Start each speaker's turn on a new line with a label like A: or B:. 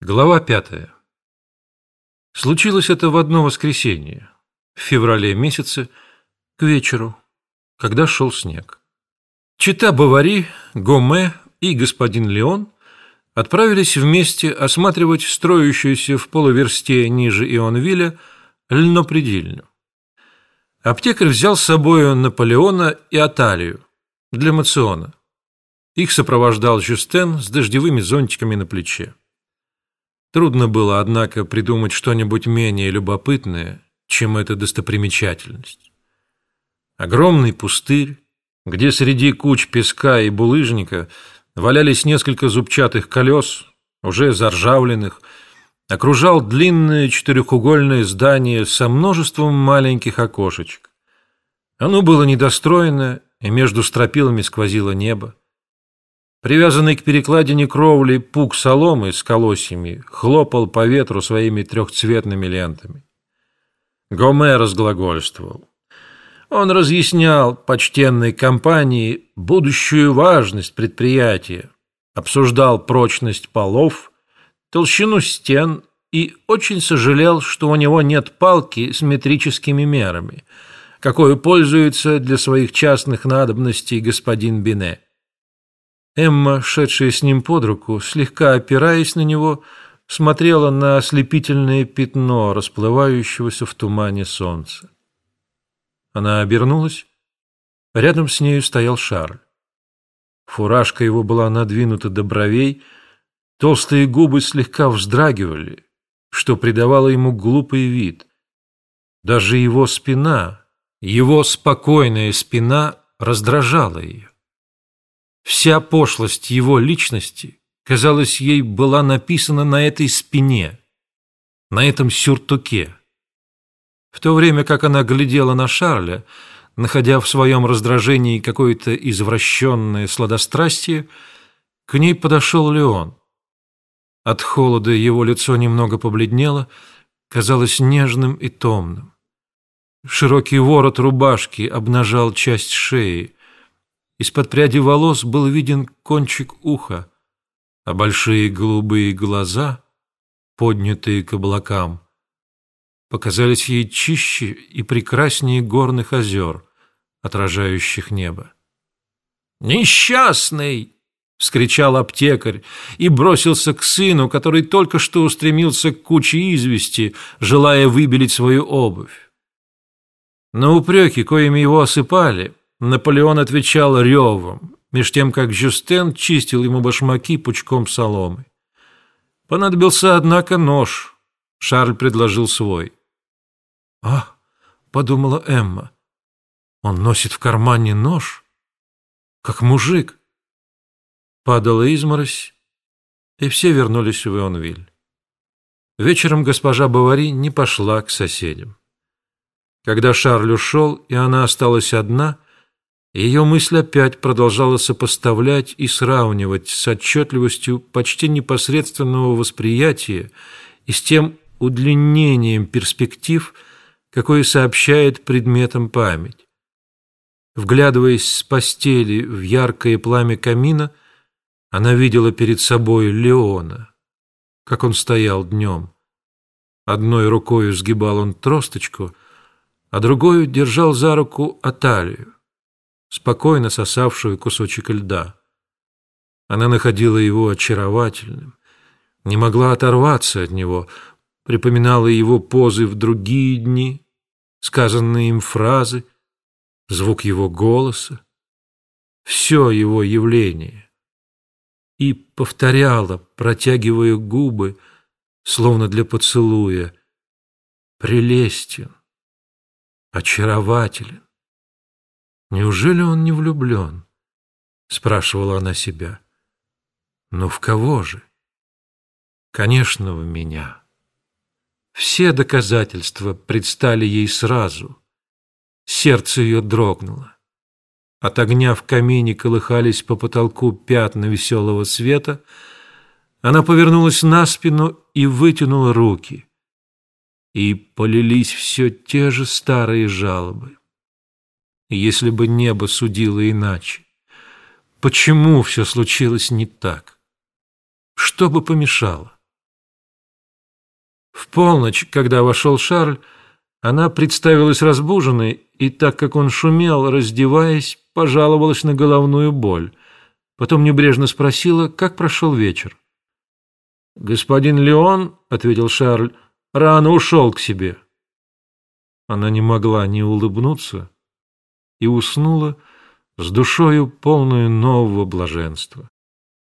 A: Глава пятая. Случилось это в одно воскресенье, в феврале месяце, к вечеру, когда шел снег. Чита Бавари, Гоме и господин Леон отправились вместе осматривать строящуюся в полуверсте ниже Ионвилля льнопредельню. Аптекарь взял с собой Наполеона и Аталию для мациона. Их сопровождал Жюстен с дождевыми зонтиками на плече. Трудно было, однако, придумать что-нибудь менее любопытное, чем эта достопримечательность. Огромный пустырь, где среди куч песка и булыжника валялись несколько зубчатых колес, уже заржавленных, окружал длинное четырехугольное здание со множеством маленьких окошечек. Оно было недостроено, и между стропилами сквозило небо. Привязанный к перекладине кровли пук соломы с колосьями хлопал по ветру своими трехцветными лентами. Гоме разглагольствовал. Он разъяснял почтенной компании будущую важность предприятия, обсуждал прочность полов, толщину стен и очень сожалел, что у него нет палки с метрическими мерами, какой пользуется для своих частных надобностей господин Бине. Эмма, шедшая с ним под руку, слегка опираясь на него, смотрела на ослепительное пятно, расплывающегося в тумане солнца. Она обернулась. Рядом с нею стоял Шарль. Фуражка его была надвинута до бровей, толстые губы слегка вздрагивали, что придавало ему глупый вид. Даже его спина, его спокойная спина раздражала ее. Вся пошлость его личности, казалось, ей была написана на этой спине, на этом сюртуке. В то время как она глядела на Шарля, находя в своем раздражении какое-то извращенное сладострастие, к ней подошел Леон. От холода его лицо немного побледнело, казалось нежным и томным. Широкий ворот рубашки обнажал часть шеи, из-под пряди волос был виден кончик уха, а большие голубые глаза, поднятые к облакам, показались ей чище и прекраснее горных озер, отражающих небо. «Несчастный!» — вскричал аптекарь и бросился к сыну, который только что устремился к куче извести, желая выбелить свою обувь. На упреки, коими его осыпали, Наполеон отвечал ревом, меж тем, как Жюстен чистил ему башмаки пучком соломы. Понадобился, однако, нож. Шарль предложил свой. «А!» — подумала Эмма. «Он носит в кармане нож, как мужик». Падала изморозь, и все вернулись в Ионвиль. Вечером госпожа Бавари не пошла к соседям. Когда Шарль ушел, и она осталась одна — ее мысль опять продолжала сопоставлять и сравнивать с отчетливостью почти непосредственного восприятия и с тем удлинением перспектив, какое сообщает предметам память. Вглядываясь с постели в яркое пламя камина, она видела перед собой Леона, как он стоял днем. Одной рукой сгибал он тросточку, а другой держал за руку Аталию спокойно сосавшую кусочек льда. Она находила его очаровательным, не могла оторваться от него, припоминала его позы в другие дни, сказанные им фразы, звук его голоса, все его явление. И повторяла, протягивая губы, словно для поцелуя, прелестен, очарователен. Неужели он не влюблен? Спрашивала она себя. Но в кого же? Конечно, в меня. Все доказательства предстали ей сразу. Сердце ее дрогнуло. От огня в камине колыхались по потолку пятна веселого света. Она повернулась на спину и вытянула руки. И полились все те же старые жалобы если бы небо судило иначе? Почему все случилось не так? Что бы помешало? В полночь, когда вошел Шарль, она представилась разбуженной, и так как он шумел, раздеваясь, пожаловалась на головную боль. Потом небрежно спросила, как прошел вечер. «Господин Леон, — ответил Шарль, — рано ушел к себе». Она не могла не улыбнуться и уснула с душою полную нового блаженства.